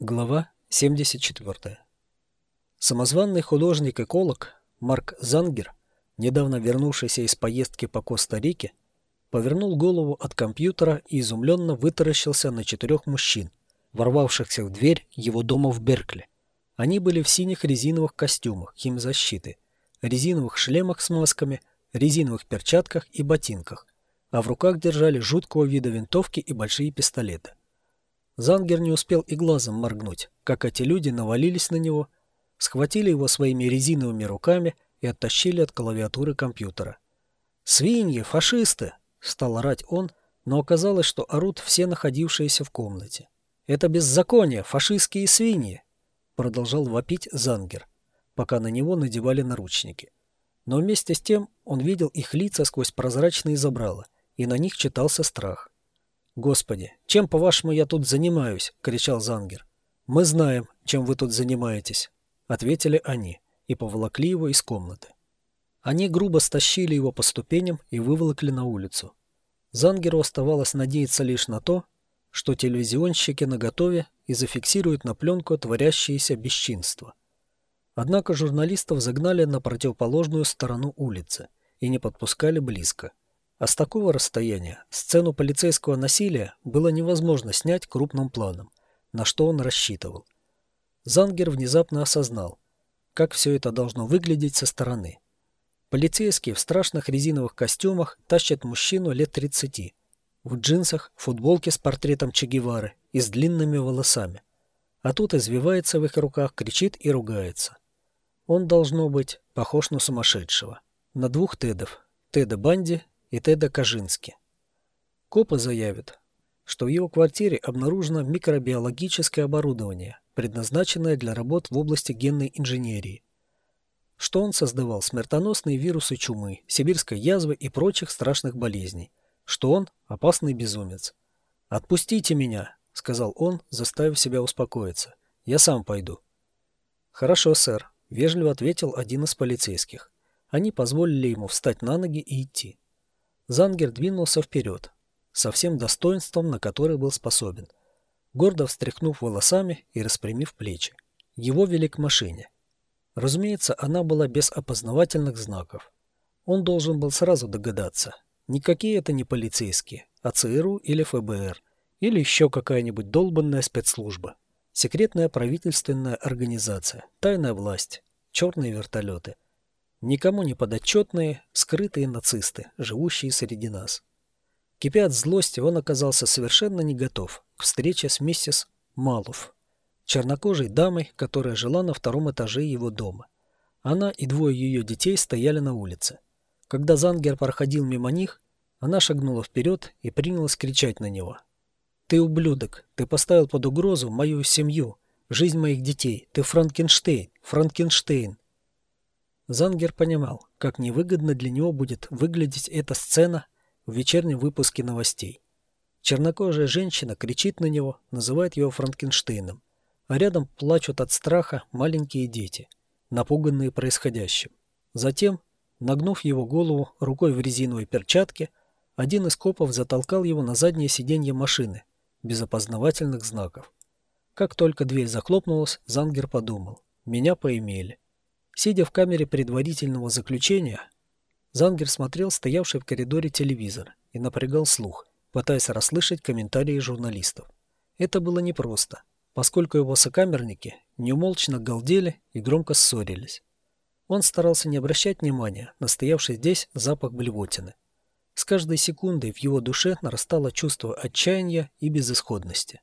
Глава 74. Самозванный художник-эколог Марк Зангер, недавно вернувшийся из поездки по Коста-Рике, повернул голову от компьютера и изумленно вытаращился на четырех мужчин, ворвавшихся в дверь его дома в Беркли. Они были в синих резиновых костюмах химзащиты, резиновых шлемах с масками, резиновых перчатках и ботинках, а в руках держали жуткого вида винтовки и большие пистолеты. Зангер не успел и глазом моргнуть, как эти люди навалились на него, схватили его своими резиновыми руками и оттащили от клавиатуры компьютера. «Свиньи! Фашисты!» — стал орать он, но оказалось, что орут все находившиеся в комнате. «Это беззаконие! Фашистские свиньи!» — продолжал вопить Зангер, пока на него надевали наручники. Но вместе с тем он видел их лица сквозь прозрачные забрала, и на них читался страх. «Господи, чем, по-вашему, я тут занимаюсь?» — кричал Зангер. «Мы знаем, чем вы тут занимаетесь», — ответили они и поволокли его из комнаты. Они грубо стащили его по ступеням и выволокли на улицу. Зангеру оставалось надеяться лишь на то, что телевизионщики наготове и зафиксируют на пленку творящееся бесчинство. Однако журналистов загнали на противоположную сторону улицы и не подпускали близко. А с такого расстояния сцену полицейского насилия было невозможно снять крупным планом, на что он рассчитывал. Зангер внезапно осознал, как все это должно выглядеть со стороны. Полицейские в страшных резиновых костюмах тащат мужчину лет 30, в джинсах, футболке с портретом Че Гевары и с длинными волосами. А тут извивается в их руках, кричит и ругается. Он, должно быть, похож на сумасшедшего. На двух Тедов. Теда Банди и Теда Кажински. Копы заявят, что в его квартире обнаружено микробиологическое оборудование, предназначенное для работ в области генной инженерии. Что он создавал смертоносные вирусы чумы, сибирской язвы и прочих страшных болезней. Что он опасный безумец. «Отпустите меня», — сказал он, заставив себя успокоиться. «Я сам пойду». «Хорошо, сэр», — вежливо ответил один из полицейских. Они позволили ему встать на ноги и идти. Зангер двинулся вперед, со всем достоинством, на которое был способен, гордо встряхнув волосами и распрямив плечи. Его вели к машине. Разумеется, она была без опознавательных знаков. Он должен был сразу догадаться. Никакие это не полицейские, а ЦРУ или ФБР, или еще какая-нибудь долбанная спецслужба. Секретная правительственная организация, тайная власть, черные вертолеты – Никому не подотчетные, скрытые нацисты, живущие среди нас. Кипя от злости, он оказался совершенно не готов к встрече с миссис Малуф, чернокожей дамой, которая жила на втором этаже его дома. Она и двое ее детей стояли на улице. Когда Зангер проходил мимо них, она шагнула вперед и принялась кричать на него. «Ты ублюдок! Ты поставил под угрозу мою семью, жизнь моих детей! Ты Франкенштейн! Франкенштейн!» Зангер понимал, как невыгодно для него будет выглядеть эта сцена в вечернем выпуске новостей. Чернокожая женщина кричит на него, называет его Франкенштейном, а рядом плачут от страха маленькие дети, напуганные происходящим. Затем, нагнув его голову рукой в резиновой перчатке, один из копов затолкал его на заднее сиденье машины, без опознавательных знаков. Как только дверь захлопнулась, Зангер подумал, меня поимели. Сидя в камере предварительного заключения, Зангер смотрел стоявший в коридоре телевизор и напрягал слух, пытаясь расслышать комментарии журналистов. Это было непросто, поскольку его сокамерники неумолчно галдели и громко ссорились. Он старался не обращать внимания на стоявший здесь запах блевотины. С каждой секундой в его душе нарастало чувство отчаяния и безысходности.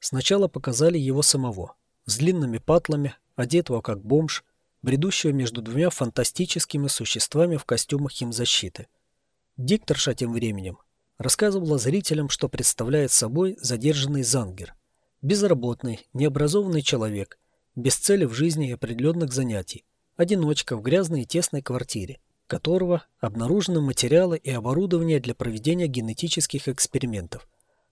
Сначала показали его самого, с длинными патлами, одетого как бомж, бредущего между двумя фантастическими существами в костюмах химзащиты. Дикторша тем временем рассказывала зрителям, что представляет собой задержанный Зангер. Безработный, необразованный человек, без цели в жизни и определенных занятий, одиночка в грязной и тесной квартире, которого обнаружены материалы и оборудование для проведения генетических экспериментов.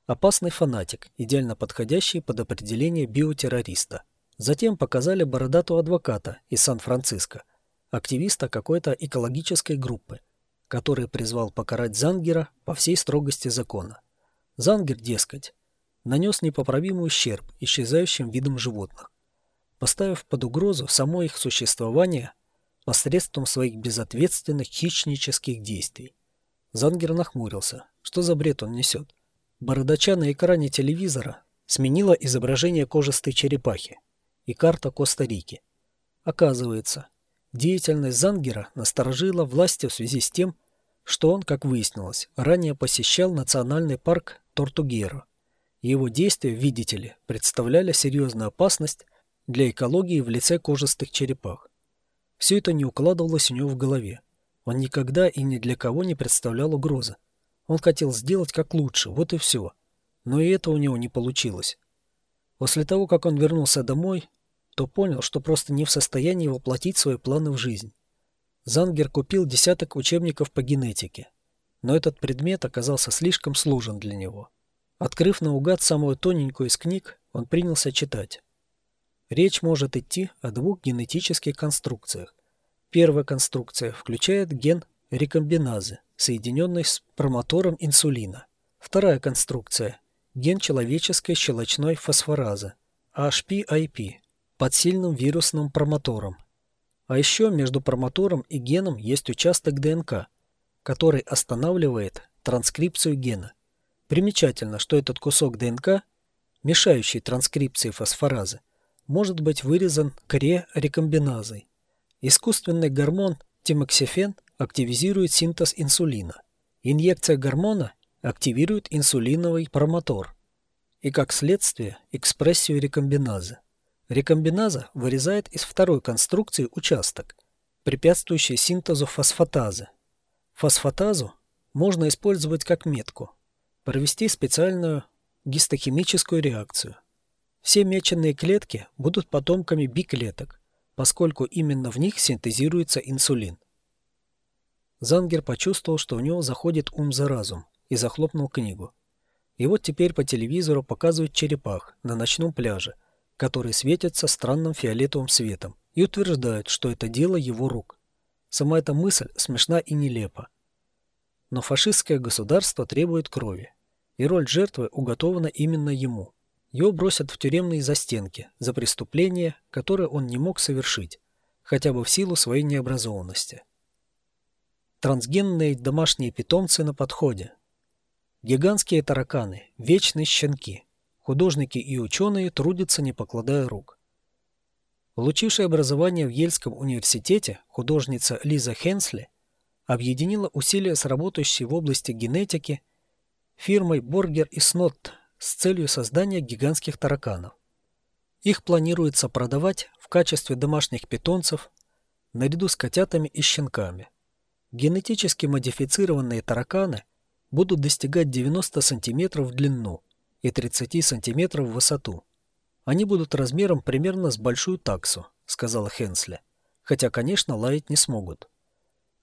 Опасный фанатик, идеально подходящий под определение биотеррориста. Затем показали бородатого адвоката из Сан-Франциско, активиста какой-то экологической группы, который призвал покарать Зангера по всей строгости закона. Зангер, дескать, нанес непоправимый ущерб исчезающим видам животных, поставив под угрозу само их существование посредством своих безответственных хищнических действий. Зангер нахмурился. Что за бред он несет? Бородача на экране телевизора сменила изображение кожистой черепахи и карта Коста-Рики. Оказывается, деятельность Зангера насторожила власти в связи с тем, что он, как выяснилось, ранее посещал национальный парк Тортугеро. Его действия, видите ли, представляли серьезную опасность для экологии в лице кожистых черепах. Все это не укладывалось у него в голове. Он никогда и ни для кого не представлял угрозы. Он хотел сделать как лучше, вот и все. Но и это у него не получилось. После того, как он вернулся домой, то понял, что просто не в состоянии воплотить свои планы в жизнь. Зангер купил десяток учебников по генетике, но этот предмет оказался слишком сложен для него. Открыв наугад самую тоненькую из книг, он принялся читать. Речь может идти о двух генетических конструкциях. Первая конструкция включает ген рекомбиназы, соединенный с промотором инсулина. Вторая конструкция – ген человеческой щелочной фосфоразы, HPIP, под сильным вирусным промотором. А еще между промотором и геном есть участок ДНК, который останавливает транскрипцию гена. Примечательно, что этот кусок ДНК, мешающий транскрипции фосфоразы, может быть вырезан кре-рекомбиназой. Искусственный гормон тимоксифен активизирует синтез инсулина. Инъекция гормона активирует инсулиновый промотор и, как следствие, экспрессию рекомбиназы. Рекомбиназа вырезает из второй конструкции участок, препятствующий синтезу фосфатазы. Фосфатазу можно использовать как метку, провести специальную гистохимическую реакцию – все меченные клетки будут потомками биклеток, поскольку именно в них синтезируется инсулин. Зангер почувствовал, что у него заходит ум за разум, и захлопнул книгу. И вот теперь по телевизору показывают черепах на ночном пляже, которые светятся странным фиолетовым светом, и утверждают, что это дело его рук. Сама эта мысль смешна и нелепа. Но фашистское государство требует крови, и роль жертвы уготована именно ему – его бросят в тюремные застенки за преступление, которое он не мог совершить, хотя бы в силу своей необразованности. Трансгенные домашние питомцы на подходе. Гигантские тараканы, вечные щенки. Художники и ученые трудятся, не покладая рук. Получившая образование в Ельском университете художница Лиза Хенсли объединила усилия с работающей в области генетики фирмой Боргер и Снотт с целью создания гигантских тараканов. Их планируется продавать в качестве домашних питомцев наряду с котятами и щенками. Генетически модифицированные тараканы будут достигать 90 см в длину и 30 см в высоту. Они будут размером примерно с большую таксу, сказала Хенсли, хотя, конечно, лаять не смогут.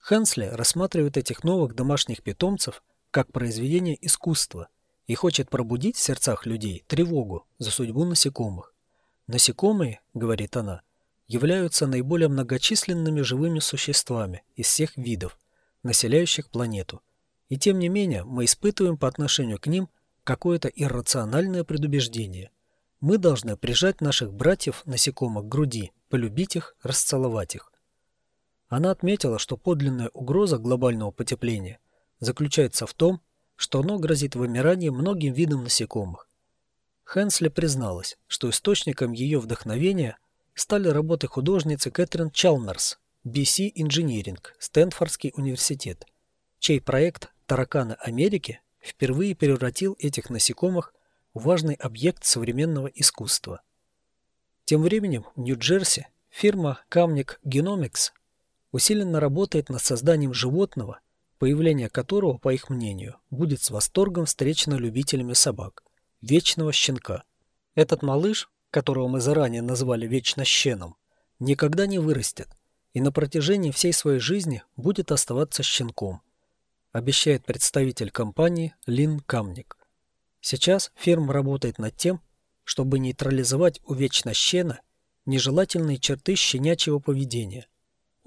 Хенсли рассматривает этих новых домашних питомцев как произведение искусства – и хочет пробудить в сердцах людей тревогу за судьбу насекомых. Насекомые, говорит она, являются наиболее многочисленными живыми существами из всех видов, населяющих планету. И тем не менее мы испытываем по отношению к ним какое-то иррациональное предубеждение. Мы должны прижать наших братьев-насекомых к груди, полюбить их, расцеловать их. Она отметила, что подлинная угроза глобального потепления заключается в том, что оно грозит вымиранием многим видам насекомых. Хенсли призналась, что источником ее вдохновения стали работы художницы Кэтрин Чалмерс, BC Engineering, Стэнфордский университет, чей проект «Тараканы Америки» впервые превратил этих насекомых в важный объект современного искусства. Тем временем в Нью-Джерси фирма Камник Genomics усиленно работает над созданием животного, появление которого, по их мнению, будет с восторгом встречено любителями собак, вечного щенка. Этот малыш, которого мы заранее назвали вечно щеном, никогда не вырастет и на протяжении всей своей жизни будет оставаться щенком, обещает представитель компании Лин Камник. Сейчас фирма работает над тем, чтобы нейтрализовать у вечно щена нежелательные черты щенячьего поведения –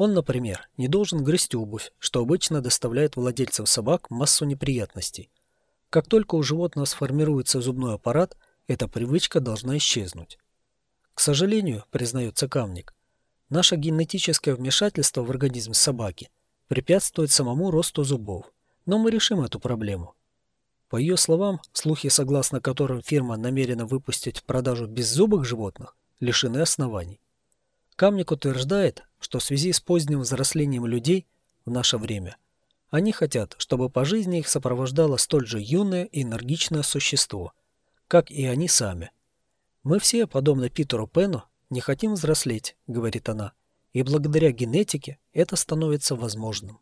он, например, не должен грызть обувь, что обычно доставляет владельцам собак массу неприятностей. Как только у животного сформируется зубной аппарат, эта привычка должна исчезнуть. К сожалению, признается Камник, наше генетическое вмешательство в организм собаки препятствует самому росту зубов, но мы решим эту проблему. По ее словам, слухи, согласно которым фирма намерена выпустить в продажу беззубых животных, лишены оснований. Камник утверждает, что в связи с поздним взрослением людей в наше время они хотят, чтобы по жизни их сопровождало столь же юное и энергичное существо, как и они сами. «Мы все, подобно Питеру Пену, не хотим взрослеть», — говорит она, — «и благодаря генетике это становится возможным».